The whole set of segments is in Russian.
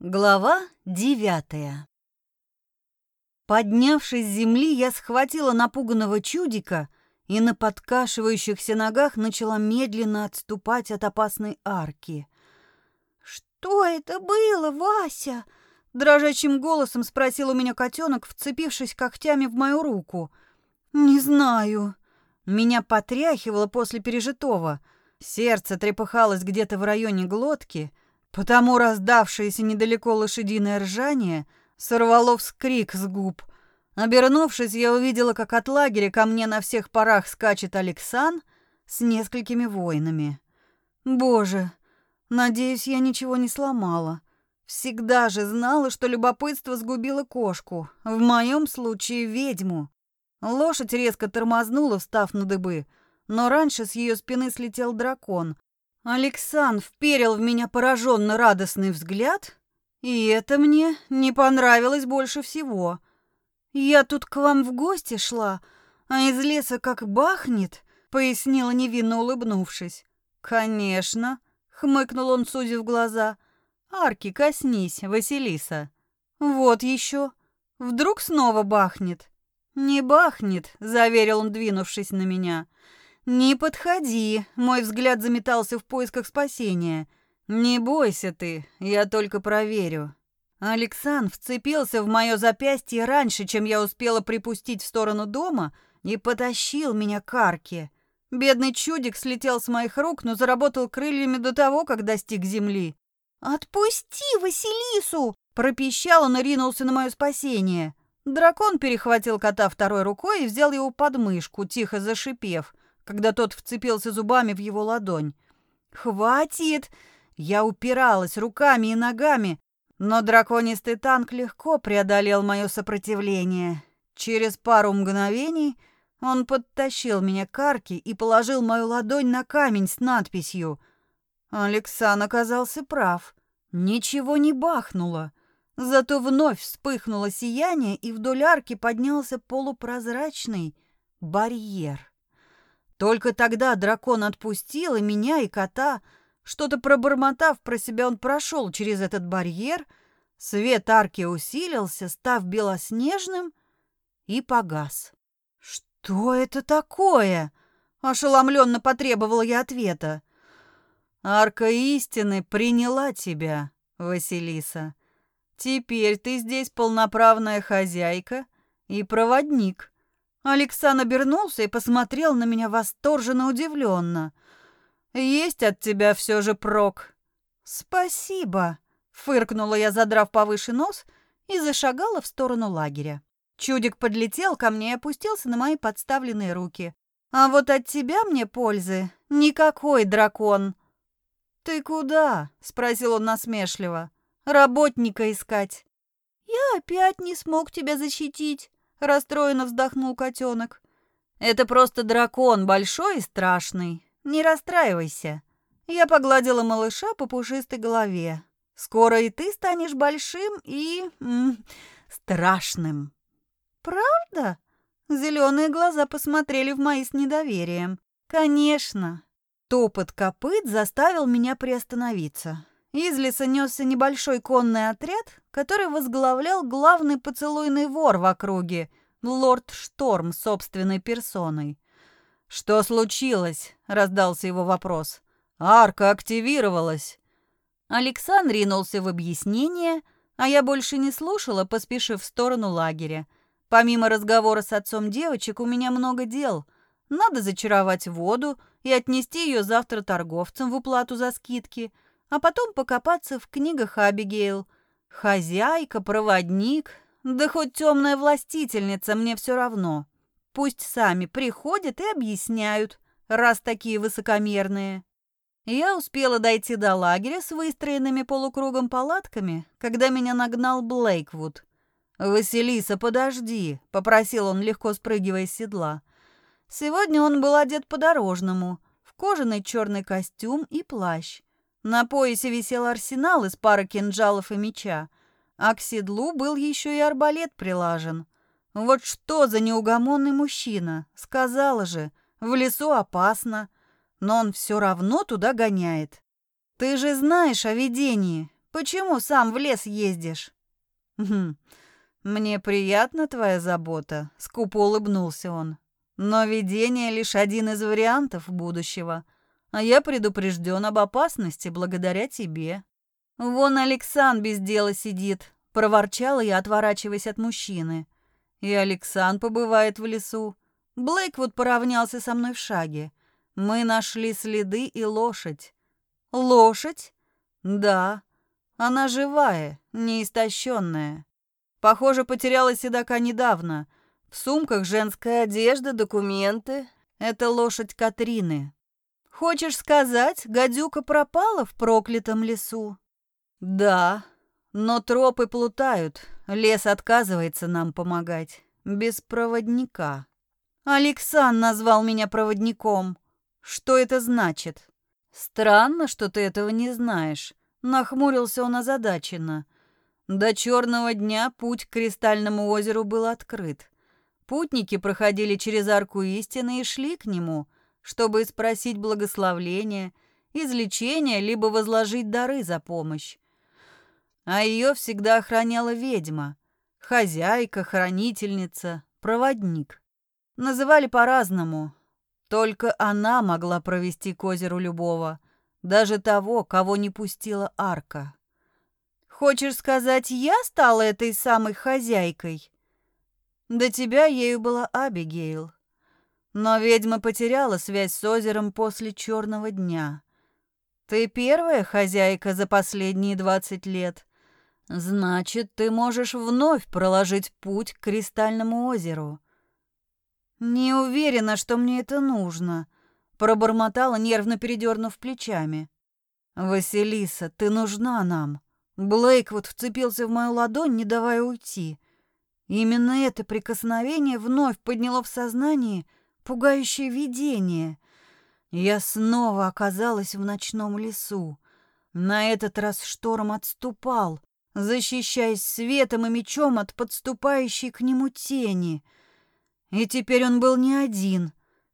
Глава девятая Поднявшись с земли, я схватила напуганного чудика и на подкашивающихся ногах начала медленно отступать от опасной арки. «Что это было, Вася?» Дрожащим голосом спросил у меня котенок, вцепившись когтями в мою руку. «Не знаю». Меня потряхивало после пережитого. Сердце трепыхалось где-то в районе глотки — Потому раздавшееся недалеко лошадиное ржание сорвало вскрик с губ. Обернувшись, я увидела, как от лагеря ко мне на всех парах скачет Алексан с несколькими воинами. Боже, надеюсь, я ничего не сломала. Всегда же знала, что любопытство сгубило кошку, в моем случае ведьму. Лошадь резко тормознула, встав на дыбы, но раньше с ее спины слетел дракон, Александр вперил в меня пораженно радостный взгляд, и это мне не понравилось больше всего. «Я тут к вам в гости шла, а из леса как бахнет», — пояснила невинно улыбнувшись. «Конечно», — хмыкнул он, сузив глаза. «Арки, коснись, Василиса». «Вот еще. Вдруг снова бахнет?» «Не бахнет», — заверил он, двинувшись на меня. «Не подходи!» — мой взгляд заметался в поисках спасения. «Не бойся ты, я только проверю». Александр вцепился в мое запястье раньше, чем я успела припустить в сторону дома, и потащил меня к арке. Бедный чудик слетел с моих рук, но заработал крыльями до того, как достиг земли. «Отпусти Василису!» — пропищал он и ринулся на мое спасение. Дракон перехватил кота второй рукой и взял его под мышку, тихо зашипев когда тот вцепился зубами в его ладонь. «Хватит!» Я упиралась руками и ногами, но драконистый танк легко преодолел мое сопротивление. Через пару мгновений он подтащил меня к арке и положил мою ладонь на камень с надписью. Александр оказался прав. Ничего не бахнуло. Зато вновь вспыхнуло сияние, и вдоль арки поднялся полупрозрачный барьер. Только тогда дракон отпустил и меня, и кота. Что-то пробормотав про себя, он прошел через этот барьер. Свет арки усилился, став белоснежным, и погас. «Что это такое?» — ошеломленно потребовала я ответа. «Арка истины приняла тебя, Василиса. Теперь ты здесь полноправная хозяйка и проводник». Александр обернулся и посмотрел на меня восторженно удивленно. «Есть от тебя все же прок». «Спасибо», — фыркнула я, задрав повыше нос, и зашагала в сторону лагеря. Чудик подлетел ко мне и опустился на мои подставленные руки. «А вот от тебя мне пользы никакой, дракон». «Ты куда?» — спросил он насмешливо. «Работника искать». «Я опять не смог тебя защитить», Расстроенно вздохнул котенок. Это просто дракон, большой и страшный. Не расстраивайся. Я погладила малыша по пушистой голове. Скоро и ты станешь большим и... М -м, страшным. Правда? Зеленые глаза посмотрели в мои с недоверием. Конечно. Топот копыт заставил меня приостановиться. Из леса несся небольшой конный отряд, который возглавлял главный поцелуйный вор в округе, лорд Шторм собственной персоной. «Что случилось?» — раздался его вопрос. «Арка активировалась». Александр ринулся в объяснение, а я больше не слушала, поспешив в сторону лагеря. Помимо разговора с отцом девочек, у меня много дел. Надо зачаровать воду и отнести ее завтра торговцам в уплату за скидки — а потом покопаться в книгах Абигейл. Хозяйка, проводник, да хоть темная властительница, мне все равно. Пусть сами приходят и объясняют, раз такие высокомерные. Я успела дойти до лагеря с выстроенными полукругом палатками, когда меня нагнал Блейквуд. «Василиса, подожди», — попросил он, легко спрыгивая с седла. Сегодня он был одет по-дорожному, в кожаный черный костюм и плащ. На поясе висел арсенал из пары кинжалов и меча, а к седлу был еще и арбалет прилажен. Вот что за неугомонный мужчина, сказала же, в лесу опасно, но он все равно туда гоняет. Ты же знаешь о видении, Почему сам в лес ездишь?» «Хм, мне приятна твоя забота», — скупо улыбнулся он. «Но видение — лишь один из вариантов будущего, а я предупрежден об опасности благодаря тебе». «Вон Александр без дела сидит», — проворчала я, отворачиваясь от мужчины. «И Александр побывает в лесу. Блейк вот поравнялся со мной в шаге. Мы нашли следы и лошадь». «Лошадь?» «Да. Она живая, неистощенная. Похоже, потеряла седока недавно. В сумках женская одежда, документы. Это лошадь Катрины. Хочешь сказать, гадюка пропала в проклятом лесу? Да, но тропы плутают. Лес отказывается нам помогать. Без проводника. Александр назвал меня проводником. Что это значит? Странно, что ты этого не знаешь. Нахмурился он озадаченно. До черного дня путь к Кристальному озеру был открыт. Путники проходили через арку истины и шли к нему, чтобы спросить благословления, излечения, либо возложить дары за помощь. А ее всегда охраняла ведьма, хозяйка, хранительница, проводник. Называли по-разному. Только она могла провести к озеру любого, даже того, кого не пустила арка. Хочешь сказать, я стала этой самой хозяйкой? До тебя ею была Абигейл. Но ведьма потеряла связь с озером после черного дня. Ты первая хозяйка за последние двадцать лет. Значит, ты можешь вновь проложить путь к Кристальному озеру. Не уверена, что мне это нужно, пробормотала, нервно передернув плечами. Василиса, ты нужна нам. Блейк вот вцепился в мою ладонь, не давая уйти. Именно это прикосновение вновь подняло в сознании пугающее видение. Я снова оказалась в ночном лесу. На этот раз шторм отступал, защищаясь светом и мечом от подступающей к нему тени. И теперь он был не один.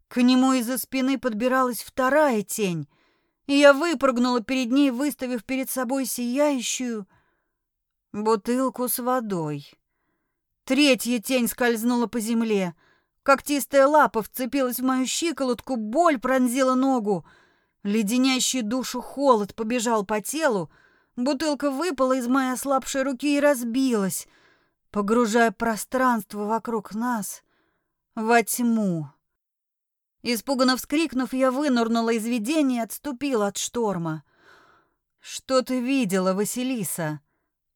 К нему из-за спины подбиралась вторая тень — и я выпрыгнула перед ней, выставив перед собой сияющую бутылку с водой. Третья тень скользнула по земле. Когтистая лапа вцепилась в мою щиколотку, боль пронзила ногу. Леденящий душу холод побежал по телу. Бутылка выпала из моей ослабшей руки и разбилась, погружая пространство вокруг нас во тьму. Испуганно вскрикнув, я вынырнула из видения и отступила от шторма. «Что ты видела, Василиса?»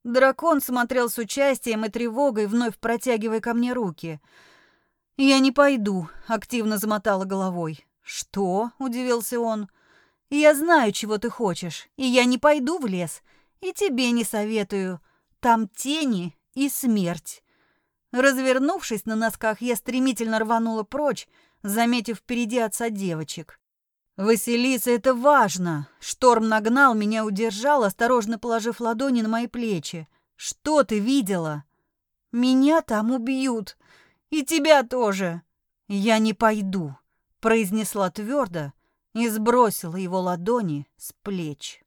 Дракон смотрел с участием и тревогой, вновь протягивая ко мне руки. «Я не пойду», — активно замотала головой. «Что?» — удивился он. «Я знаю, чего ты хочешь, и я не пойду в лес, и тебе не советую. Там тени и смерть». Развернувшись на носках, я стремительно рванула прочь, заметив впереди отца девочек. «Василиса, это важно!» Шторм нагнал, меня удержал, осторожно положив ладони на мои плечи. «Что ты видела?» «Меня там убьют. И тебя тоже!» «Я не пойду», — произнесла твердо и сбросила его ладони с плеч.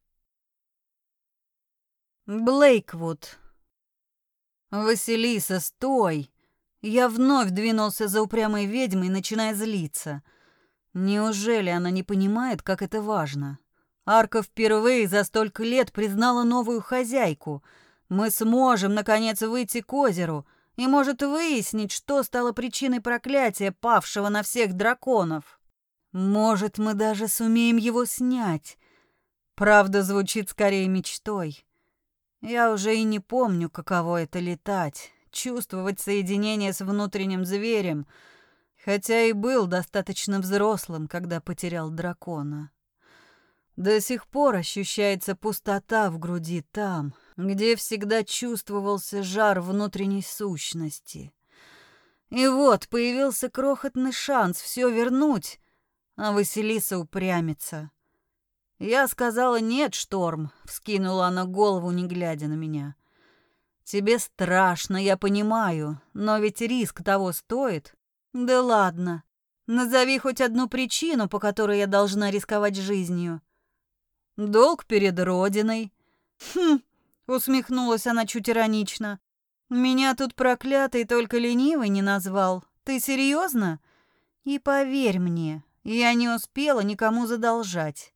Блейквуд. «Василиса, стой!» Я вновь двинулся за упрямой ведьмой, начиная злиться. Неужели она не понимает, как это важно? Арка впервые за столько лет признала новую хозяйку. Мы сможем, наконец, выйти к озеру и, может, выяснить, что стало причиной проклятия, павшего на всех драконов. Может, мы даже сумеем его снять. Правда, звучит скорее мечтой. Я уже и не помню, каково это летать, чувствовать соединение с внутренним зверем, хотя и был достаточно взрослым, когда потерял дракона. До сих пор ощущается пустота в груди там, где всегда чувствовался жар внутренней сущности. И вот появился крохотный шанс все вернуть, а Василиса упрямится. Я сказала «нет, Шторм», — вскинула она голову, не глядя на меня. Тебе страшно, я понимаю, но ведь риск того стоит. Да ладно. Назови хоть одну причину, по которой я должна рисковать жизнью. Долг перед родиной. Хм, усмехнулась она чуть иронично. Меня тут проклятый только ленивый не назвал. Ты серьезно? И поверь мне, я не успела никому задолжать.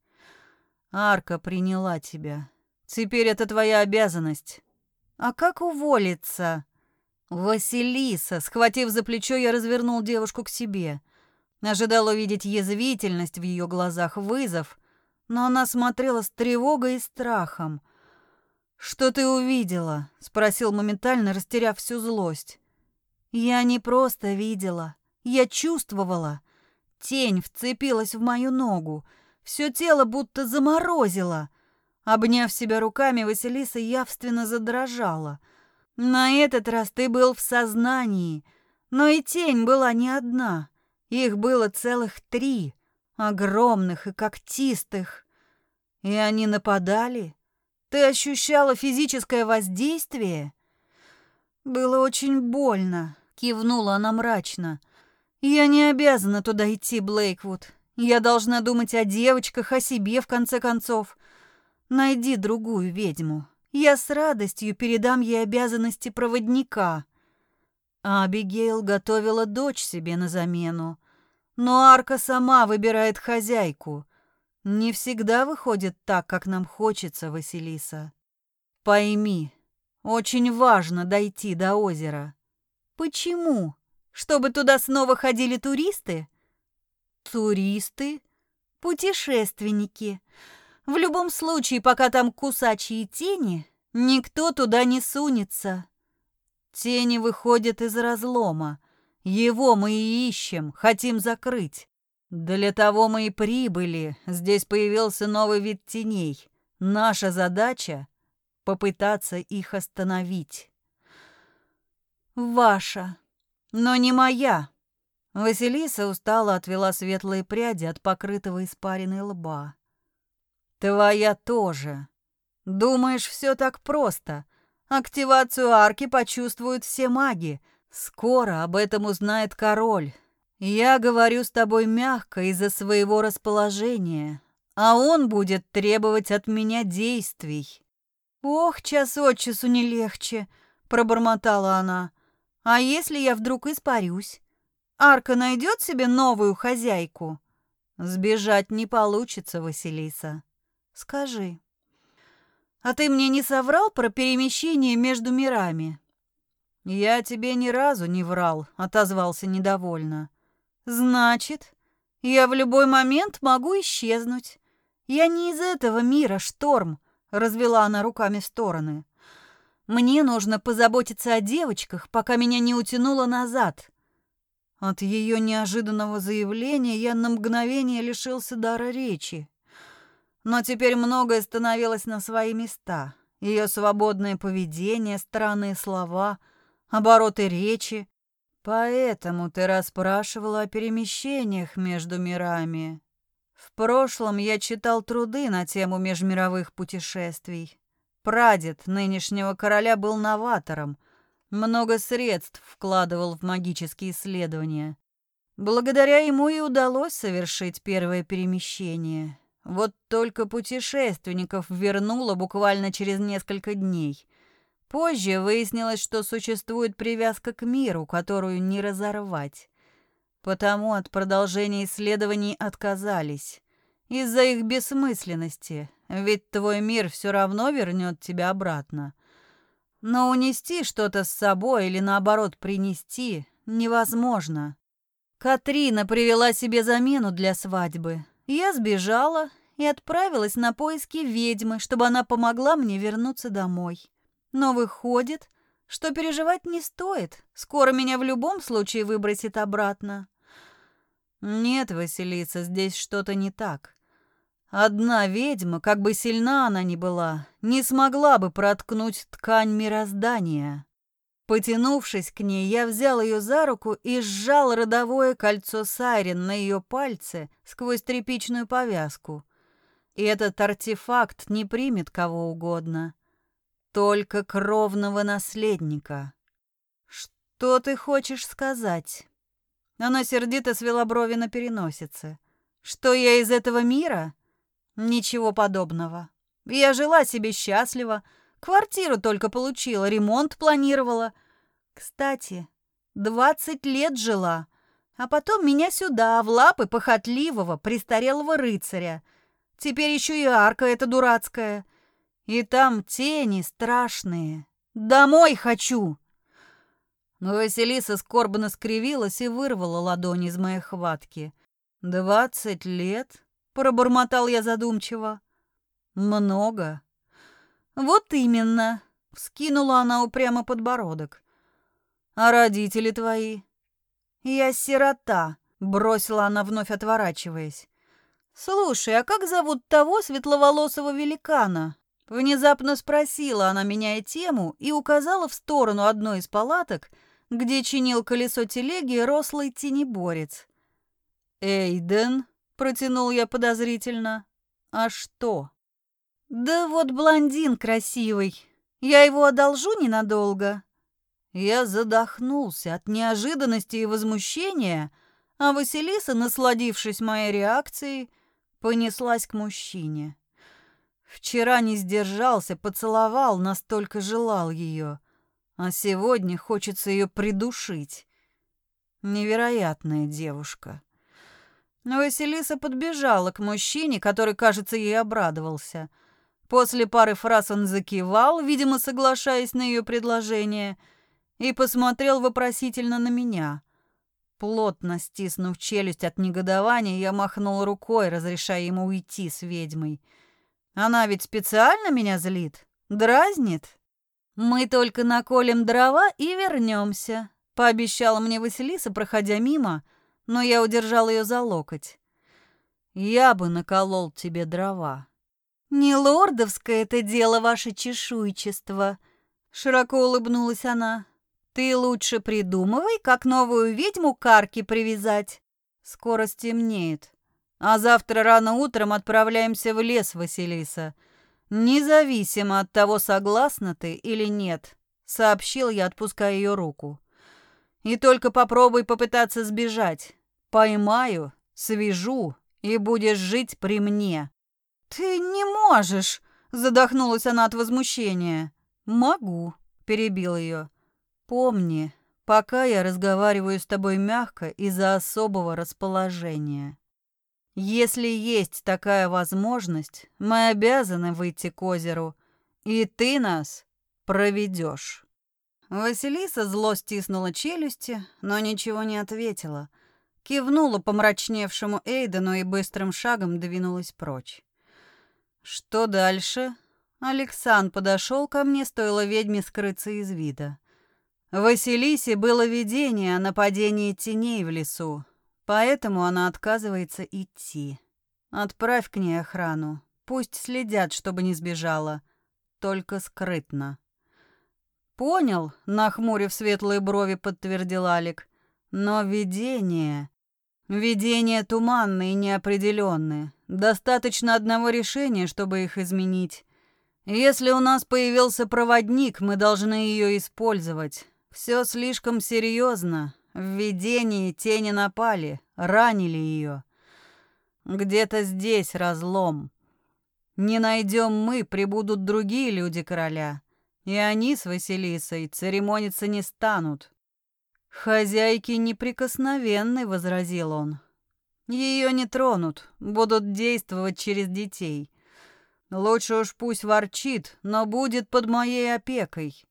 Арка приняла тебя. Теперь это твоя обязанность. А как уволиться? Василиса, схватив за плечо, я развернул девушку к себе. Ожидал увидеть язвительность в ее глазах, вызов, но она смотрела с тревогой и страхом. «Что ты увидела?» — спросил моментально, растеряв всю злость. «Я не просто видела, я чувствовала. Тень вцепилась в мою ногу, все тело будто заморозило. Обняв себя руками, Василиса явственно задрожала. На этот раз ты был в сознании, но и тень была не одна. Их было целых три, огромных и когтистых. И они нападали? Ты ощущала физическое воздействие? Было очень больно, кивнула она мрачно. Я не обязана туда идти, Блейквуд. Я должна думать о девочках, о себе в конце концов. Найди другую ведьму. Я с радостью передам ей обязанности проводника. А Абигейл готовила дочь себе на замену. Но Арка сама выбирает хозяйку. Не всегда выходит так, как нам хочется, Василиса. Пойми, очень важно дойти до озера. Почему? Чтобы туда снова ходили туристы? Туристы? Путешественники. В любом случае, пока там кусачие тени, никто туда не сунется. Тени выходят из разлома. Его мы и ищем, хотим закрыть. Для того мы и прибыли. Здесь появился новый вид теней. Наша задача — попытаться их остановить. Ваша, но не моя. Василиса устало отвела светлые пряди от покрытого испаренной лба. Твоя тоже. Думаешь, все так просто? Активацию арки почувствуют все маги. Скоро об этом узнает король. Я говорю с тобой мягко из-за своего расположения, а он будет требовать от меня действий. Ох, час от часу не легче, пробормотала она. А если я вдруг испарюсь? Арка найдет себе новую хозяйку? Сбежать не получится, Василиса. Скажи, а ты мне не соврал про перемещение между мирами? Я тебе ни разу не врал, отозвался недовольно. Значит, я в любой момент могу исчезнуть. Я не из этого мира, Шторм, развела она руками в стороны. Мне нужно позаботиться о девочках, пока меня не утянуло назад. От ее неожиданного заявления я на мгновение лишился дара речи. Но теперь многое становилось на свои места. Ее свободное поведение, странные слова, обороты речи. Поэтому ты расспрашивала о перемещениях между мирами. В прошлом я читал труды на тему межмировых путешествий. Прадед нынешнего короля был новатором, много средств вкладывал в магические исследования. Благодаря ему и удалось совершить первое перемещение. Вот только путешественников вернуло буквально через несколько дней. Позже выяснилось, что существует привязка к миру, которую не разорвать. Потому от продолжения исследований отказались. Из-за их бессмысленности, ведь твой мир все равно вернет тебя обратно. Но унести что-то с собой или наоборот принести невозможно. Катрина привела себе замену для свадьбы, я сбежала и отправилась на поиски ведьмы, чтобы она помогла мне вернуться домой. Но выходит, что переживать не стоит. Скоро меня в любом случае выбросит обратно. Нет, Василиса, здесь что-то не так. Одна ведьма, как бы сильна она ни была, не смогла бы проткнуть ткань мироздания. Потянувшись к ней, я взял ее за руку и сжал родовое кольцо Сайрен на ее пальце сквозь тряпичную повязку. И этот артефакт не примет кого угодно, только кровного наследника. Что ты хочешь сказать? Она сердито свела брови на переносице. Что я из этого мира? Ничего подобного. Я жила себе счастливо, Квартиру только получила, ремонт планировала. Кстати, двадцать лет жила, а потом меня сюда, в лапы похотливого, престарелого рыцаря. Теперь еще и арка эта дурацкая. И там тени страшные. Домой хочу!» Но Василиса скорбно скривилась и вырвала ладони из моей хватки. «Двадцать лет?» — пробормотал я задумчиво. «Много». «Вот именно!» — вскинула она упрямо подбородок. «А родители твои?» «Я сирота», — бросила она, вновь отворачиваясь. «Слушай, а как зовут того светловолосого великана?» Внезапно спросила она, меняя тему, и указала в сторону одной из палаток, где чинил колесо телеги рослый тенеборец. «Эйден?» — протянул я подозрительно. «А что?» «Да вот блондин красивый. Я его одолжу ненадолго». Я задохнулся от неожиданности и возмущения, а Василиса, насладившись моей реакцией, понеслась к мужчине. Вчера не сдержался, поцеловал, настолько желал ее, а сегодня хочется ее придушить. Невероятная девушка. Но Василиса подбежала к мужчине, который, кажется, ей обрадовался. После пары фраз он закивал, видимо, соглашаясь на ее предложение, и посмотрел вопросительно на меня. Плотно стиснув челюсть от негодования, я махнул рукой, разрешая ему уйти с ведьмой. Она ведь специально меня злит, дразнит. Мы только наколем дрова и вернемся, пообещала мне Василиса, проходя мимо, но я удержал ее за локоть. Я бы наколол тебе дрова. Не лордовское это дело, ваше чешуйчество, широко улыбнулась она. Ты лучше придумывай, как новую ведьму к арке привязать. Скоро стемнеет. А завтра рано утром отправляемся в лес, Василиса. Независимо от того, согласна ты или нет, сообщил я, отпуская ее руку. И только попробуй попытаться сбежать. Поймаю, свяжу и будешь жить при мне. Ты не можешь, задохнулась она от возмущения. Могу, перебил ее. Помни, пока я разговариваю с тобой мягко из-за особого расположения. Если есть такая возможность, мы обязаны выйти к озеру, и ты нас проведешь. Василиса зло стиснула челюсти, но ничего не ответила. Кивнула помрачневшему Эйдену и быстрым шагом двинулась прочь. Что дальше? Александр подошел ко мне, стоило ведьме скрыться из вида. Василисе было видение о нападении теней в лесу. Поэтому она отказывается идти. Отправь к ней охрану. Пусть следят, чтобы не сбежала. Только скрытно. Понял, нахмурив светлые брови, подтвердил Алик. Но видение... Видения туманные и неопределенные. Достаточно одного решения, чтобы их изменить. Если у нас появился проводник, мы должны ее использовать. Все слишком серьезно, в видении тени напали, ранили ее. Где-то здесь разлом. Не найдем мы, прибудут другие люди короля, и они с Василисой церемониться не станут. Хозяйки неприкосновенны, возразил он. Ее не тронут, будут действовать через детей. Лучше уж пусть ворчит, но будет под моей опекой.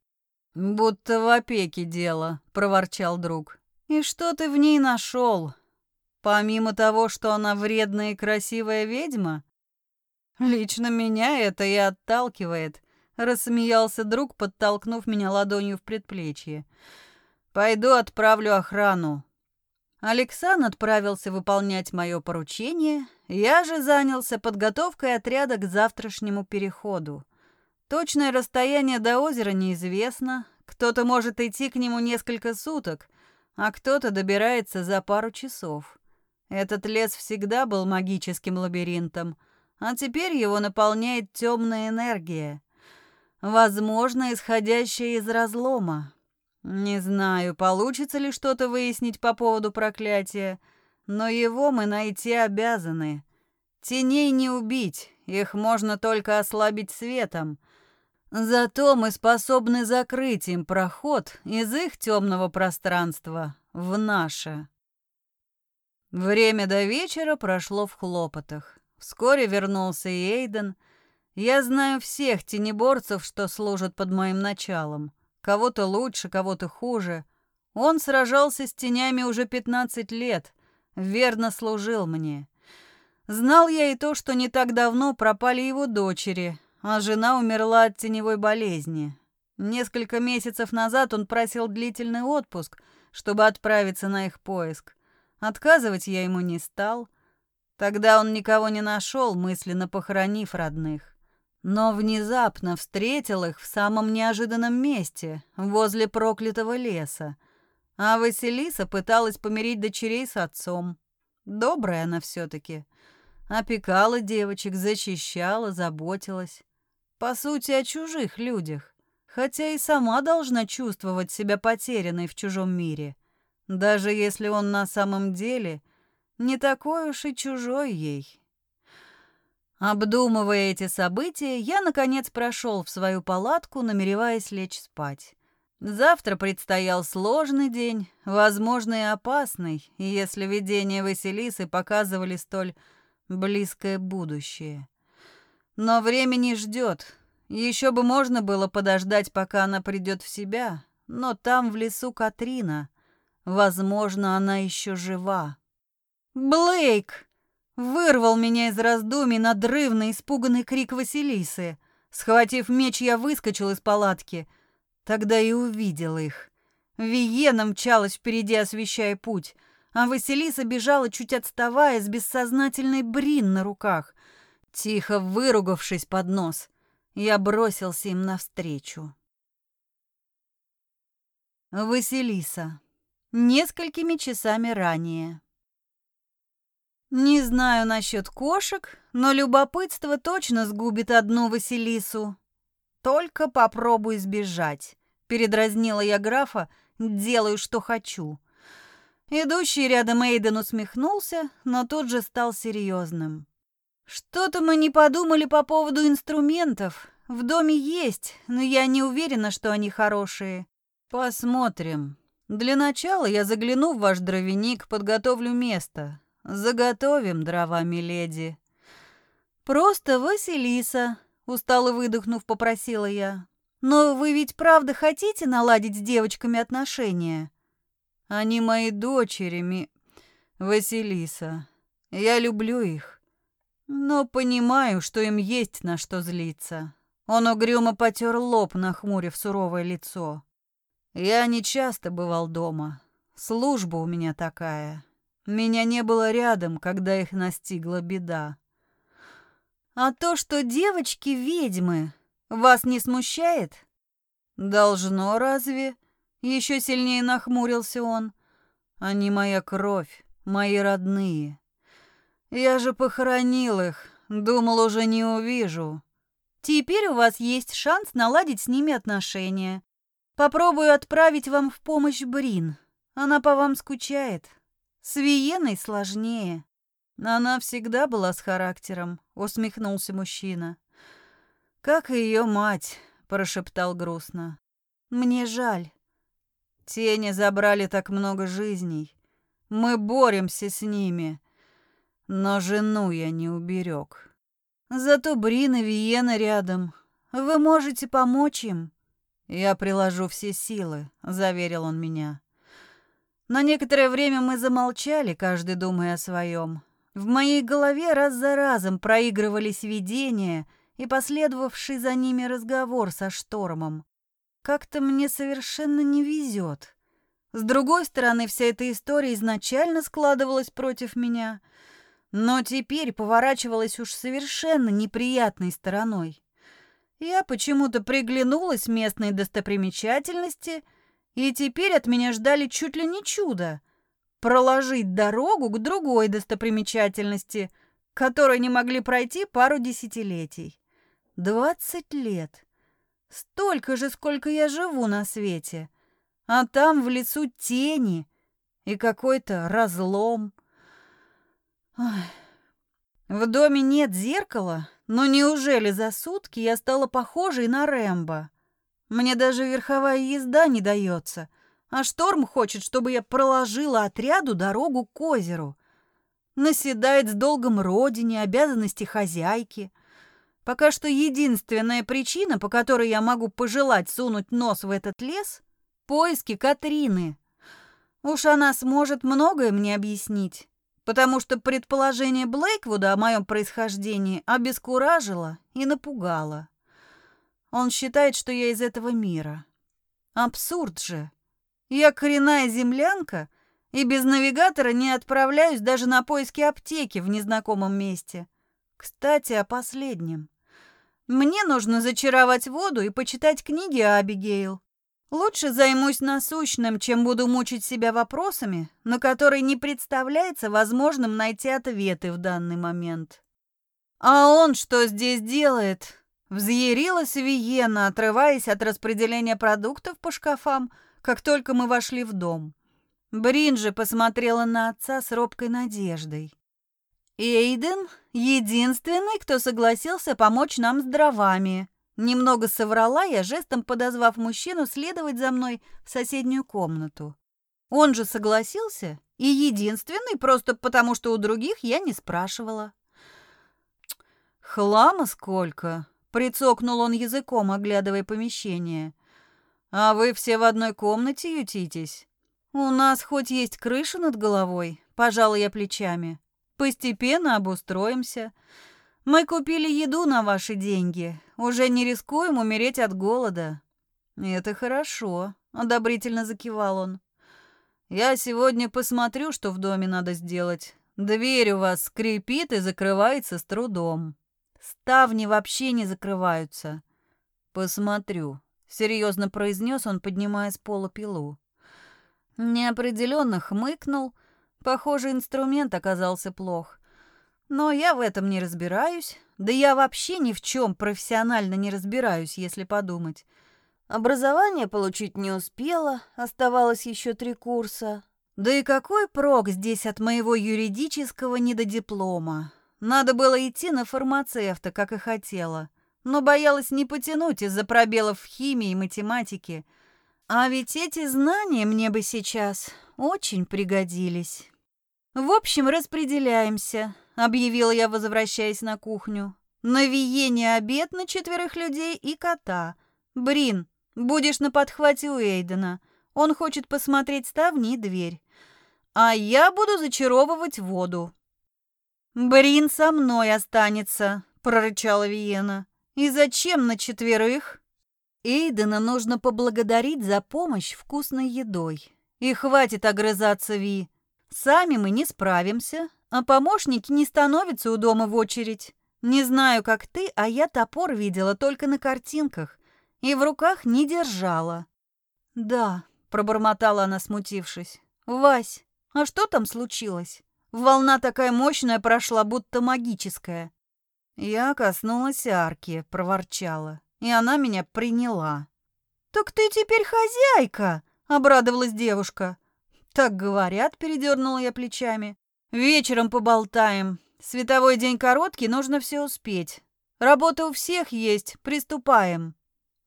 Будто в опеке дело, проворчал друг. И что ты в ней нашел? Помимо того, что она вредная и красивая ведьма? Лично меня это и отталкивает, рассмеялся друг, подтолкнув меня ладонью в предплечье. Пойду отправлю охрану. Александр отправился выполнять мое поручение, я же занялся подготовкой отряда к завтрашнему переходу. Точное расстояние до озера неизвестно, кто-то может идти к нему несколько суток, а кто-то добирается за пару часов. Этот лес всегда был магическим лабиринтом, а теперь его наполняет темная энергия, возможно, исходящая из разлома. Не знаю, получится ли что-то выяснить по поводу проклятия, но его мы найти обязаны. Теней не убить, их можно только ослабить светом. Зато мы способны закрыть им проход из их темного пространства в наше. Время до вечера прошло в хлопотах. Вскоре вернулся и Эйден. Я знаю всех тенеборцев, что служат под моим началом. Кого-то лучше, кого-то хуже. Он сражался с тенями уже 15 лет, верно служил мне. Знал я и то, что не так давно пропали его дочери, а жена умерла от теневой болезни. Несколько месяцев назад он просил длительный отпуск, чтобы отправиться на их поиск. Отказывать я ему не стал. Тогда он никого не нашел, мысленно похоронив родных. Но внезапно встретил их в самом неожиданном месте, возле проклятого леса. А Василиса пыталась помирить дочерей с отцом. Добрая она все-таки. Опекала девочек, защищала, заботилась. По сути, о чужих людях, хотя и сама должна чувствовать себя потерянной в чужом мире, даже если он на самом деле не такой уж и чужой ей. Обдумывая эти события, я, наконец, прошел в свою палатку, намереваясь лечь спать. Завтра предстоял сложный день, возможно, и опасный, если видения Василисы показывали столь близкое будущее. Но время не ждет. Еще бы можно было подождать, пока она придет в себя. Но там, в лесу, Катрина. Возможно, она еще жива. «Блейк!» Вырвал меня из раздумий надрывный, испуганный крик Василисы. Схватив меч, я выскочил из палатки. Тогда и увидел их. Виена мчалась впереди, освещая путь, а Василиса бежала, чуть отставая, с бессознательной Брин на руках. Тихо выругавшись под нос, я бросился им навстречу. Василиса. Несколькими часами ранее. Не знаю насчет кошек, но любопытство точно сгубит одну Василису. Только попробуй сбежать. Передразнила я графа, делаю, что хочу. Идущий рядом Эйден усмехнулся, но тут же стал серьезным. Что-то мы не подумали по поводу инструментов. В доме есть, но я не уверена, что они хорошие. Посмотрим. Для начала я загляну в ваш дровяник, подготовлю место. Заготовим дрова, миледи. Просто Василиса, устало выдохнув, попросила я. Но вы ведь правда хотите наладить с девочками отношения? Они мои дочери, ми... Василиса. Я люблю их. Но понимаю, что им есть на что злиться. Он угрюмо потер лоб, нахмурив суровое лицо. Я не часто бывал дома. Служба у меня такая. Меня не было рядом, когда их настигла беда. А то, что девочки ведьмы, вас не смущает? Должно разве? Еще сильнее нахмурился он. Они моя кровь, мои родные. Я же похоронил их, думал, уже не увижу. Теперь у вас есть шанс наладить с ними отношения. Попробую отправить вам в помощь Брин. Она по вам скучает. С Виеной сложнее. Она всегда была с характером, усмехнулся мужчина. Как и ее мать, прошептал грустно. Мне жаль. Тени забрали так много жизней. Мы боремся с ними. Но жену я не уберег. Зато Брин и Виена рядом. Вы можете помочь им. Я приложу все силы, заверил он меня. На некоторое время мы замолчали, каждый думая о своем. В моей голове раз за разом проигрывались видения и последовавший за ними разговор со Штормом. Как-то мне совершенно не везет. С другой стороны, вся эта история изначально складывалась против меня — но теперь поворачивалась уж совершенно неприятной стороной. Я почему-то приглянулась местной достопримечательности, и теперь от меня ждали чуть ли не чудо — проложить дорогу к другой достопримечательности, которой не могли пройти пару десятилетий. Двадцать лет. Столько же, сколько я живу на свете. А там в лесу тени и какой-то разлом — В доме нет зеркала, но неужели за сутки я стала похожей на Рэмбо? Мне даже верховая езда не дается, а Шторм хочет, чтобы я проложила отряду дорогу к озеру. Наседает с долгом родине, обязанности хозяйки. Пока что единственная причина, по которой я могу пожелать сунуть нос в этот лес — поиски Катрины. Уж она сможет многое мне объяснить, потому что предположение Блейквуда о моем происхождении обескуражило и напугало. Он считает, что я из этого мира. Абсурд же. Я коренная землянка и без навигатора не отправляюсь даже на поиски аптеки в незнакомом месте. Кстати, о последнем. Мне нужно зачаровать воду и почитать книги о Абигейл. Лучше займусь насущным, чем буду мучить себя вопросами, на которые не представляется возможным найти ответы в данный момент. А он что здесь делает? Взъярилась Виена, отрываясь от распределения продуктов по шкафам, как только мы вошли в дом. Бринджи посмотрела на отца с робкой надеждой. Эйден — единственный, кто согласился помочь нам с дровами. Немного соврала я, жестом подозвав мужчину следовать за мной в соседнюю комнату. Он же согласился, и единственный, просто потому что у других я не спрашивала. «Хлама сколько!» — прицокнул он языком, оглядывая помещение. «А вы все в одной комнате ютитесь?» «У нас хоть есть крыша над головой», — пожала я плечами. «Постепенно обустроимся. Мы купили еду на ваши деньги. Уже не рискуем умереть от голода». «Это хорошо», — одобрительно закивал он. «Я сегодня посмотрю, что в доме надо сделать. Дверь у вас скрипит и закрывается с трудом. Ставни вообще не закрываются. Посмотрю», — серьезно произнес он, поднимая с пола пилу. Неопределенно хмыкнул. Похоже, инструмент оказался плох. Но я в этом не разбираюсь. Да я вообще ни в чем профессионально не разбираюсь, если подумать. Образование получить не успела, оставалось еще три курса. Да и какой прок здесь от моего юридического недодиплома? Надо было идти на фармацевта, как и хотела, но боялась не потянуть из-за пробелов в химии и математике. А ведь эти знания мне бы сейчас очень пригодились. В общем, распределяемся, объявила я, возвращаясь на кухню. На Виене обед на четверых людей и кота. Брин, будешь на подхвате у Эйдена. Он хочет посмотреть ставни и дверь. А я буду зачаровывать воду. Брин со мной останется, прорычала Виена. И зачем на четверых? Эйдена нужно поблагодарить за помощь вкусной едой. И хватит огрызаться, Ви. Сами мы не справимся, а помощники не становятся у дома в очередь. Не знаю, как ты, а я топор видела только на картинках и в руках не держала. Да, пробормотала она, смутившись. Вась, а что там случилось? Волна такая мощная прошла, будто магическая. Я коснулась арки, проворчала и она меня приняла. «Так ты теперь хозяйка!» — обрадовалась девушка. «Так говорят», — передернула я плечами. «Вечером поболтаем. Световой день короткий, нужно все успеть. Работа у всех есть, приступаем».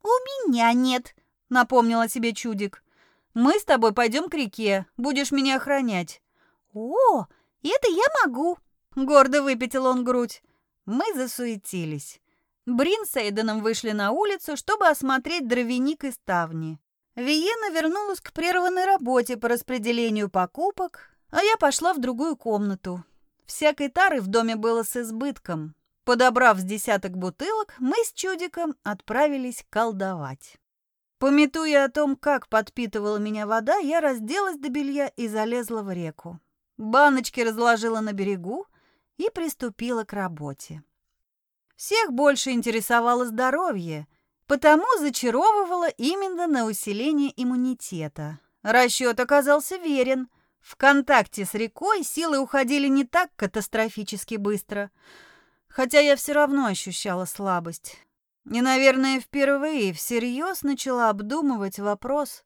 «У меня нет», — напомнила себе чудик. «Мы с тобой пойдем к реке, будешь меня охранять». «О, это я могу», — гордо выпятил он грудь. Мы засуетились. Брин с Эйденом вышли на улицу, чтобы осмотреть дровяник и ставни. Виена вернулась к прерванной работе по распределению покупок, а я пошла в другую комнату. Всякой тары в доме было с избытком. Подобрав с десяток бутылок, мы с Чудиком отправились колдовать. Пометуя о том, как подпитывала меня вода, я разделась до белья и залезла в реку. Баночки разложила на берегу и приступила к работе. Всех больше интересовало здоровье, потому зачаровывала именно на усиление иммунитета. Расчет оказался верен. В контакте с рекой силы уходили не так катастрофически быстро, хотя я все равно ощущала слабость. И, наверное, впервые всерьез начала обдумывать вопрос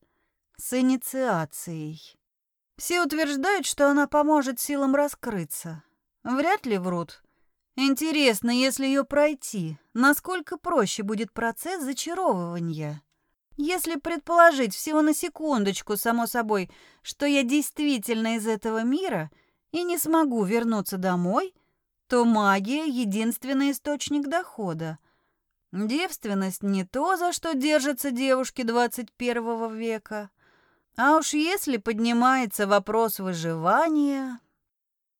с инициацией. Все утверждают, что она поможет силам раскрыться. Вряд ли врут. Интересно, если ее пройти, насколько проще будет процесс зачаровывания? Если предположить всего на секундочку, само собой, что я действительно из этого мира и не смогу вернуться домой, то магия — единственный источник дохода. Девственность не то, за что держатся девушки 21 века. А уж если поднимается вопрос выживания...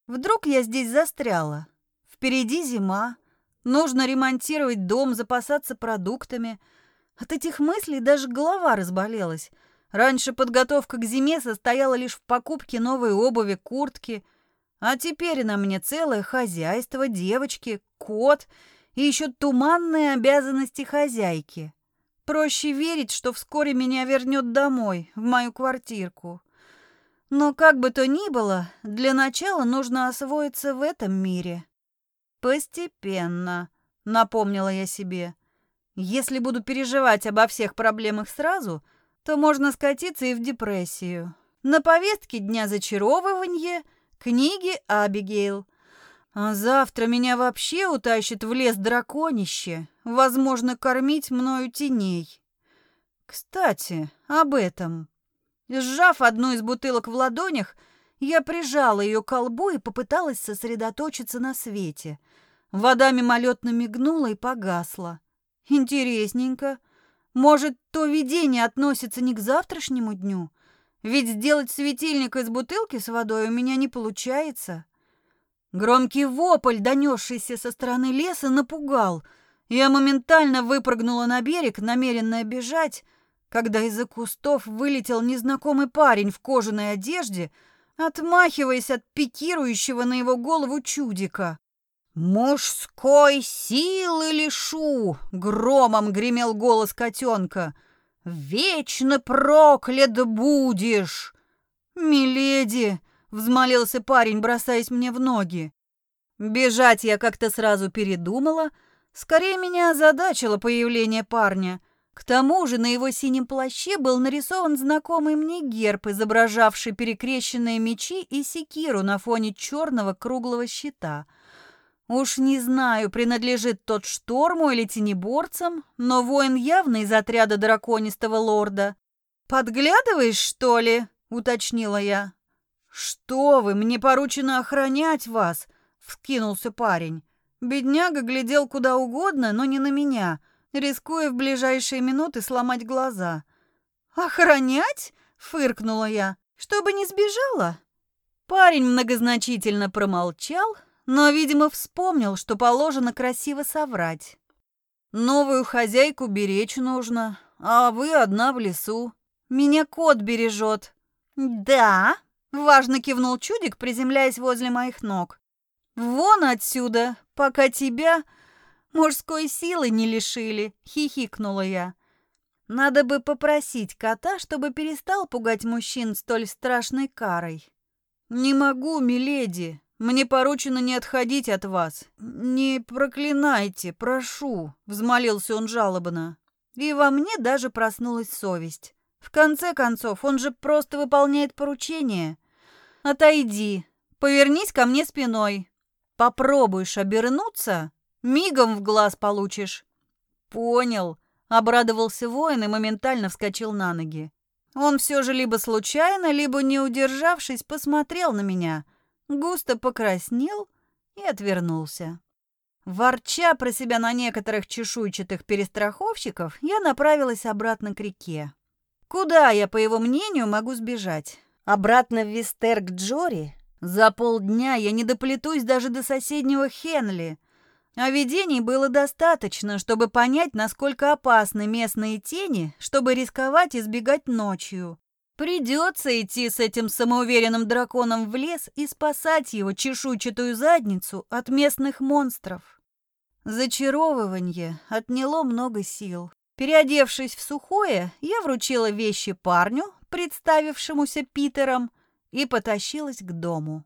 Вдруг я здесь застряла. Впереди зима. Нужно ремонтировать дом, запасаться продуктами — от этих мыслей даже голова разболелась. Раньше подготовка к зиме состояла лишь в покупке новой обуви, куртки, а теперь на мне целое хозяйство, девочки, кот и еще туманные обязанности хозяйки. Проще верить, что вскоре меня вернет домой, в мою квартирку. Но как бы то ни было, для начала нужно освоиться в этом мире. Постепенно, напомнила я себе. Если буду переживать обо всех проблемах сразу, то можно скатиться и в депрессию. На повестке дня зачаровывания книги Абигейл. А завтра меня вообще утащит в лес драконище, возможно, кормить мною теней. Кстати, об этом. Сжав одну из бутылок в ладонях, я прижала ее к колбу и попыталась сосредоточиться на свете. Вода мимолетно мигнула и погасла. Интересненько. Может, то видение относится не к завтрашнему дню? Ведь сделать светильник из бутылки с водой у меня не получается. Громкий вопль, донесшийся со стороны леса, напугал. Я моментально выпрыгнула на берег, намеренная бежать, когда из-за кустов вылетел незнакомый парень в кожаной одежде, отмахиваясь от пикирующего на его голову чудика. «Мужской силы лишу!» — громом гремел голос котенка. «Вечно проклят будешь!» «Миледи!» — взмолился парень, бросаясь мне в ноги. Бежать я как-то сразу передумала. Скорее меня озадачило появление парня. К тому же на его синем плаще был нарисован знакомый мне герб, изображавший перекрещенные мечи и секиру на фоне черного круглого щита — Уж не знаю, принадлежит тот шторму или тенеборцам, но воин явно из отряда драконистого лорда. «Подглядываешь, что ли?» — уточнила я. «Что вы, мне поручено охранять вас!» — вскинулся парень. Бедняга глядел куда угодно, но не на меня, рискуя в ближайшие минуты сломать глаза. «Охранять?» — фыркнула я. «Чтобы не сбежала?» Парень многозначительно промолчал, но, видимо, вспомнил, что положено красиво соврать. Новую хозяйку беречь нужно, а вы одна в лесу. Меня кот бережет. Да, важно кивнул чудик, приземляясь возле моих ног. Вон отсюда, пока тебя мужской силы не лишили, хихикнула я. Надо бы попросить кота, чтобы перестал пугать мужчин столь страшной карой. Не могу, миледи, мне поручено не отходить от вас. Не проклинайте, прошу, взмолился он жалобно. И во мне даже проснулась совесть. В конце концов, он же просто выполняет поручение. Отойди, повернись ко мне спиной. Попробуешь обернуться, мигом в глаз получишь. Понял, обрадовался воин и моментально вскочил на ноги. Он все же либо случайно, либо не удержавшись, посмотрел на меня, густо покраснел и отвернулся. Ворча про себя на некоторых чешуйчатых перестраховщиков, я направилась обратно к реке. Куда я, по его мнению, могу сбежать? Обратно в Вистер к Джори? За полдня я не доплетусь даже до соседнего Хенли. А видений было достаточно, чтобы понять, насколько опасны местные тени, чтобы рисковать и сбегать ночью. Придется идти с этим самоуверенным драконом в лес и спасать его чешуйчатую задницу от местных монстров. Зачаровывание отняло много сил. Переодевшись в сухое, я вручила вещи парню, представившемуся Питером, и потащилась к дому.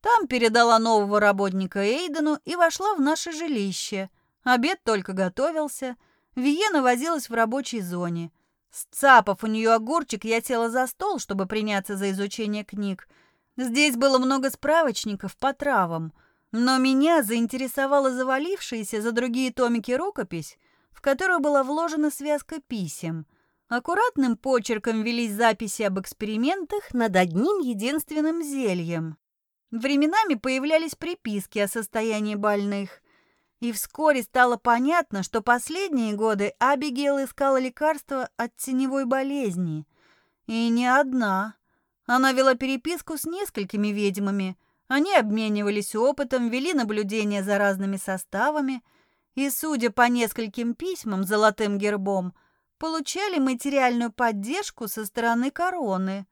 Там передала нового работника Эйдену и вошла в наше жилище. Обед только готовился. Виена возилась в рабочей зоне. Сцапав у нее огурчик, я села за стол, чтобы приняться за изучение книг. Здесь было много справочников по травам. но меня заинтересовала завалившаяся за другие томики рукопись, в которую была вложена связка писем. Аккуратным почерком велись записи об экспериментах над одним единственным зельем. Временами появлялись приписки о состоянии больных, и вскоре стало понятно, что последние годы Абигейл искала лекарства от теневой болезни. И не одна. Она вела переписку с несколькими ведьмами. Они обменивались опытом, вели наблюдения за разными составами и, судя по нескольким письмам с золотым гербом, получали материальную поддержку со стороны короны.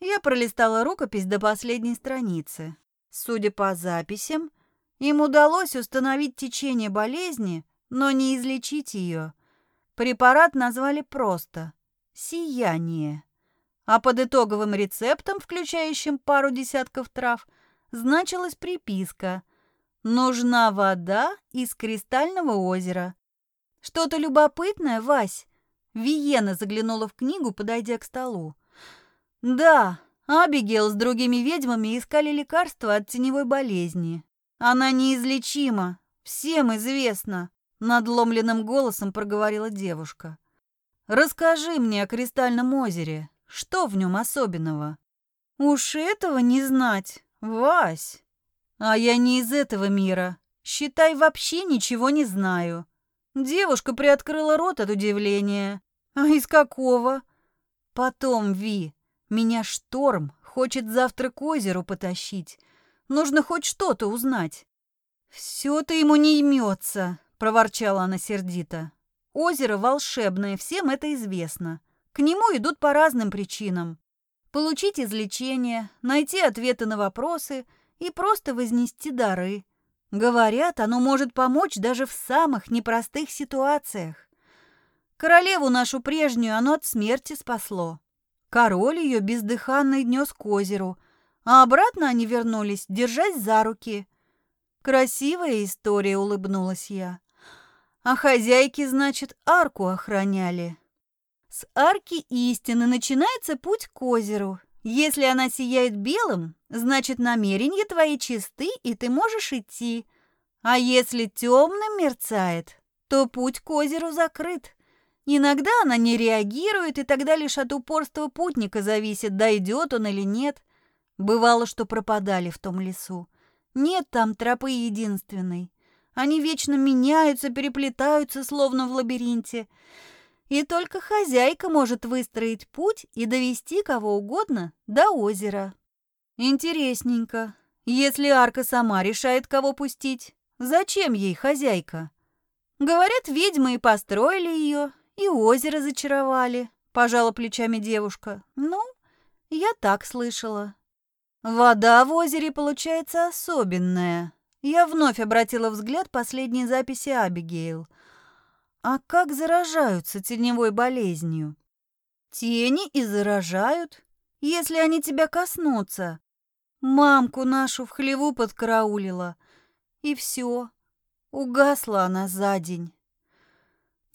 Я пролистала рукопись до последней страницы. Судя по записям, им удалось установить течение болезни, но не излечить ее. Препарат назвали просто «сияние». А под итоговым рецептом, включающим пару десятков трав, значилась приписка «Нужна вода из кристального озера». «Что-то любопытное, Вась?» Виена заглянула в книгу, подойдя к столу. «Да, Абигейл с другими ведьмами искали лекарства от теневой болезни. Она неизлечима, всем известно», — надломленным голосом проговорила девушка. «Расскажи мне о Кристальном озере. Что в нем особенного?» «Уж этого не знать, Вась. А я не из этого мира. Считай, вообще ничего не знаю». Девушка приоткрыла рот от удивления. «А из какого?» «Потом, Ви, меня шторм хочет завтра к озеру потащить. Нужно хоть что-то узнать». «Все-то ему не имется», — проворчала она сердито. «Озеро волшебное, всем это известно. К нему идут по разным причинам. Получить излечение, найти ответы на вопросы и просто вознести дары. Говорят, оно может помочь даже в самых непростых ситуациях. Королеву нашу прежнюю оно от смерти спасло. Король ее бездыханный нес к озеру, а обратно они вернулись, держась за руки. Красивая история, улыбнулась я. А хозяйки, значит, арку охраняли. С арки истины начинается путь к озеру. Если она сияет белым, значит, намерения твои чисты, и ты можешь идти. А если темным мерцает, то путь к озеру закрыт. Иногда она не реагирует, и тогда лишь от упорства путника зависит, дойдет он или нет. Бывало, что пропадали в том лесу. Нет там тропы единственной. Они вечно меняются, переплетаются, словно в лабиринте. И только хозяйка может выстроить путь и довести кого угодно до озера. Интересненько. Если Арка сама решает, кого пустить, зачем ей хозяйка? Говорят, ведьмы и построили ее, и озеро зачаровали, пожала плечами девушка. Ну, я так слышала. Вода в озере получается особенная. Я вновь обратила взгляд последней записи Абигейл. А как заражаются теневой болезнью? Тени и заражают, если они тебя коснутся. Мамку нашу в хлеву подкараулила. И все. Угасла она за день.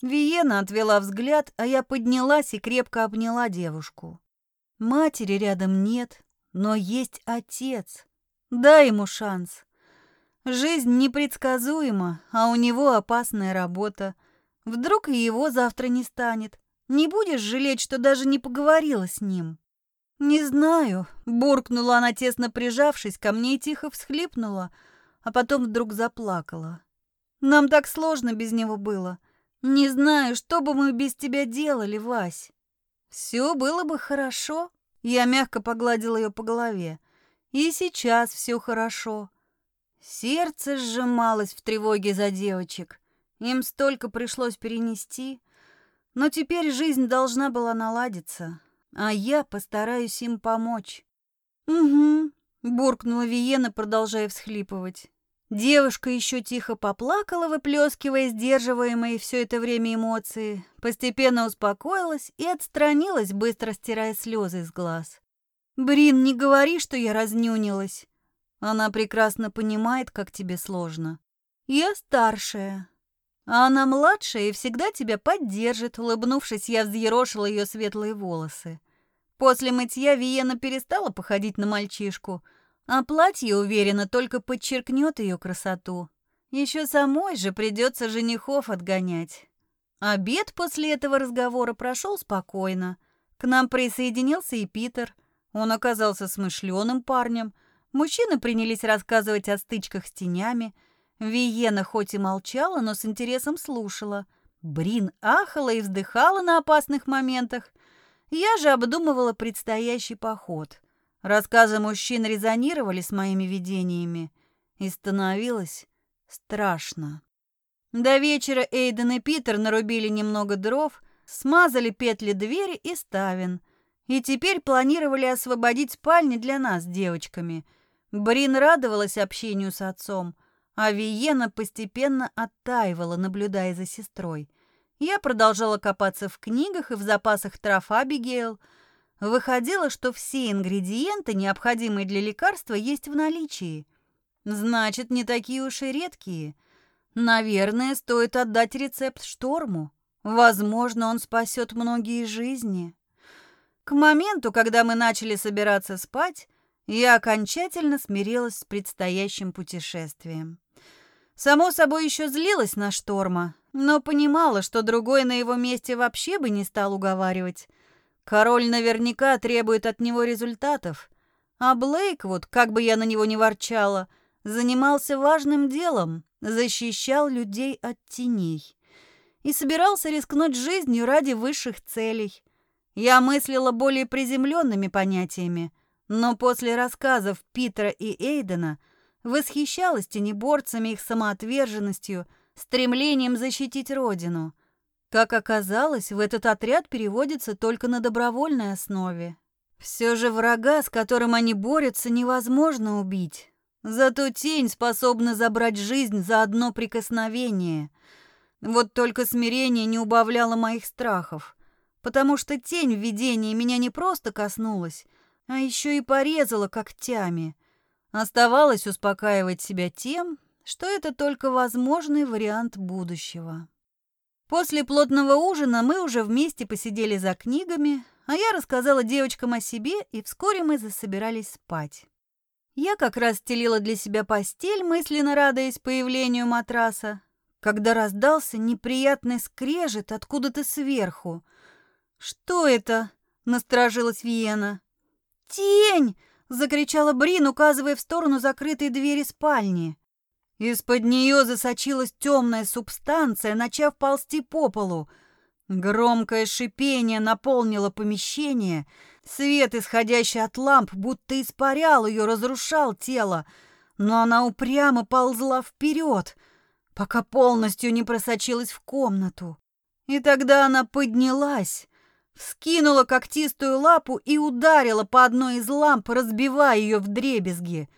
Виена отвела взгляд, а я поднялась и крепко обняла девушку. Матери рядом нет, но есть отец. Дай ему шанс. Жизнь непредсказуема, а у него опасная работа. Вдруг и его завтра не станет. Не будешь жалеть, что даже не поговорила с ним? Не знаю, буркнула она, тесно прижавшись ко мне и тихо всхлипнула, а потом вдруг заплакала. Нам так сложно без него было. Не знаю, что бы мы без тебя делали, Вась. Все было бы хорошо. Я мягко погладила ее по голове. И сейчас все хорошо. Сердце сжималось в тревоге за девочек. Им столько пришлось перенести. Но теперь жизнь должна была наладиться, а я постараюсь им помочь. «Угу», — буркнула Виена, продолжая всхлипывать. Девушка еще тихо поплакала, выплескивая сдерживаемые все это время эмоции, постепенно успокоилась и отстранилась, быстро стирая слезы из глаз. «Брин, не говори, что я разнюнилась. Она прекрасно понимает, как тебе сложно. Я старшая, а она младшая и всегда тебя поддержит», улыбнувшись, я взъерошила ее светлые волосы. После мытья Виена перестала походить на мальчишку, А платье, уверенно, только подчеркнет ее красоту. Еще самой же придется женихов отгонять. Обед после этого разговора прошел спокойно. К нам присоединился и Питер. Он оказался смышленым парнем. Мужчины принялись рассказывать о стычках с тенями. Виена хоть и молчала, но с интересом слушала. Брин ахала и вздыхала на опасных моментах. Я же обдумывала предстоящий поход. Рассказы мужчин резонировали с моими видениями, и становилось страшно. До вечера Эйден и Питер нарубили немного дров, смазали петли двери и ставен, и теперь планировали освободить спальни для нас девочками. Брин радовалась общению с отцом, а Виена постепенно оттаивала, наблюдая за сестрой. Я продолжала копаться в книгах и в запасах трав Абигейл. Выходило, что все ингредиенты, необходимые для лекарства, есть в наличии. Значит, не такие уж и редкие. Наверное, стоит отдать рецепт Шторму. Возможно, он спасет многие жизни. К моменту, когда мы начали собираться спать, я окончательно смирилась с предстоящим путешествием. Само собой, еще злилась на Шторма, но понимала, что другой на его месте вообще бы не стал уговаривать. Король наверняка требует от него результатов. А Блейк, вот как бы я на него не ворчала, занимался важным делом, защищал людей от теней. И собирался рискнуть жизнью ради высших целей. Я мыслила более приземленными понятиями, но после рассказов Питера и Эйдена восхищалась тенеборцами их самоотверженностью, стремлением защитить родину. Как оказалось, в этот отряд переводится только на добровольной основе. Все же врага, с которым они борются, невозможно убить. Зато тень способна забрать жизнь за одно прикосновение. Вот только смирение не убавляло моих страхов, потому что тень в видении меня не просто коснулась, а еще и порезала когтями. Оставалось успокаивать себя тем, что это только возможный вариант будущего. После плотного ужина мы уже вместе посидели за книгами, а я рассказала девочкам о себе, и вскоре мы засобирались спать. Я как раз стелила для себя постель, мысленно радуясь появлению матраса, когда раздался неприятный скрежет откуда-то сверху. «Что это?» — насторожилась Виена. «Тень!» — закричала Брин, указывая в сторону закрытой двери спальни. Из-под нее засочилась темная субстанция, начав ползти по полу. Громкое шипение наполнило помещение — Свет, исходящий от ламп, будто испарял ее, разрушал тело, но она упрямо ползла вперед, пока полностью не просочилась в комнату. И тогда она поднялась, вскинула когтистую лапу и ударила по одной из ламп, разбивая ее в дребезги.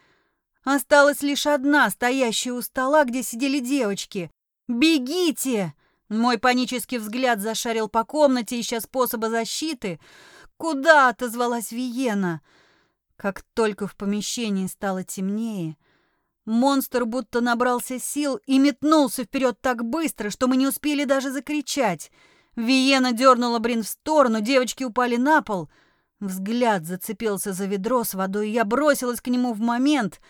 Осталась лишь одна, стоящая у стола, где сидели девочки. «Бегите!» Мой панический взгляд зашарил по комнате, ища способа защиты — Куда?» — отозвалась Виена. Как только в помещении стало темнее, монстр будто набрался сил и метнулся вперед так быстро, что мы не успели даже закричать. Виена дернула Брин в сторону, девочки упали на пол. Взгляд зацепился за ведро с водой, и я бросилась к нему в момент,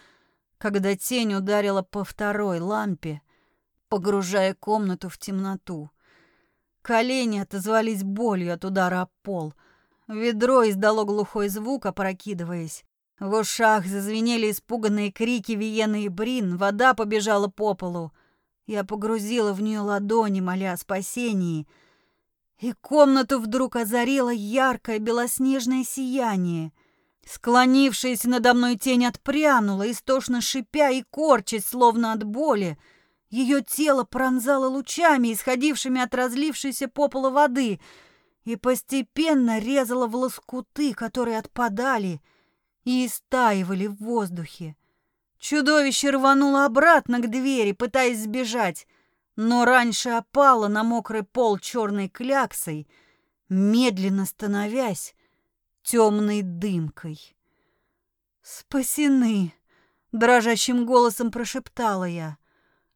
когда тень ударила по второй лампе, погружая комнату в темноту. Колени отозвались болью от удара о пол — Ведро издало глухой звук, опрокидываясь. В ушах зазвенели испуганные крики Виены и Брин, вода побежала по полу. Я погрузила в нее ладони, моля о спасении. И комнату вдруг озарило яркое белоснежное сияние. Склонившаяся надо мной тень отпрянула, истошно шипя и корчась, словно от боли. Ее тело пронзало лучами, исходившими от разлившейся по полу воды — и постепенно резала в лоскуты, которые отпадали и истаивали в воздухе. Чудовище рвануло обратно к двери, пытаясь сбежать, но раньше опало на мокрый пол черной кляксой, медленно становясь темной дымкой. «Спасены!» — дрожащим голосом прошептала я.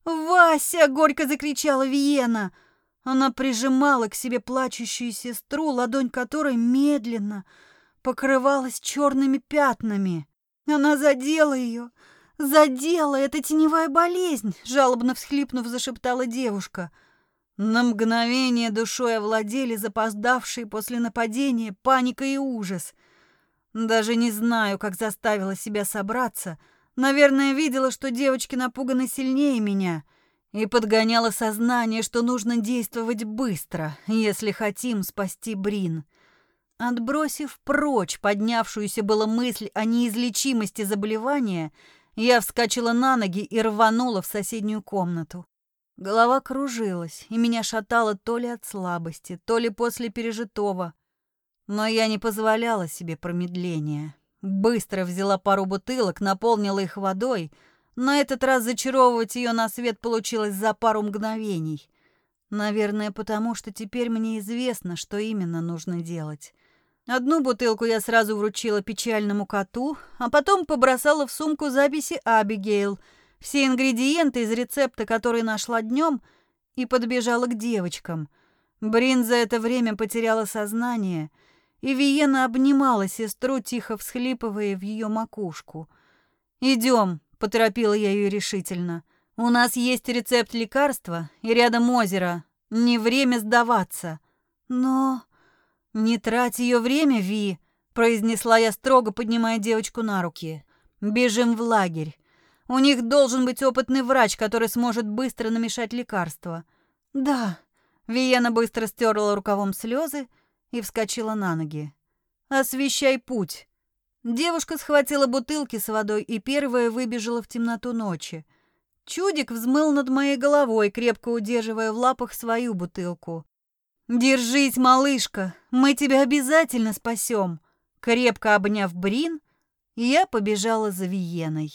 «Вася!» — горько закричала Виена — она прижимала к себе плачущую сестру, ладонь которой медленно покрывалась черными пятнами. Она задела ее, задела, это теневая болезнь!» Жалобно всхлипнув, зашептала девушка. На мгновение душой овладели запоздавшие после нападения паника и ужас. Даже не знаю, как заставила себя собраться. Наверное, видела, что девочки напуганы сильнее меня — и подгоняла сознание, что нужно действовать быстро, если хотим спасти Брин. Отбросив прочь поднявшуюся была мысль о неизлечимости заболевания, я вскочила на ноги и рванула в соседнюю комнату. Голова кружилась, и меня шатало то ли от слабости, то ли после пережитого. Но я не позволяла себе промедления. Быстро взяла пару бутылок, наполнила их водой — на этот раз зачаровывать ее на свет получилось за пару мгновений. Наверное, потому что теперь мне известно, что именно нужно делать. Одну бутылку я сразу вручила печальному коту, а потом побросала в сумку записи Абигейл, все ингредиенты из рецепта, который нашла днем, и подбежала к девочкам. Брин за это время потеряла сознание, и Виена обнимала сестру, тихо всхлипывая в ее макушку. «Идем», Поторопила я ее решительно. «У нас есть рецепт лекарства и рядом озеро. Не время сдаваться». «Но...» «Не трать ее время, Ви», — произнесла я строго, поднимая девочку на руки. «Бежим в лагерь. У них должен быть опытный врач, который сможет быстро намешать лекарства». «Да». Виена быстро стерла рукавом слезы и вскочила на ноги. «Освещай путь. Девушка схватила бутылки с водой и первая выбежала в темноту ночи. Чудик взмыл над моей головой, крепко удерживая в лапах свою бутылку. «Держись, малышка, мы тебя обязательно спасем!» Крепко обняв Брин, я побежала за Виеной.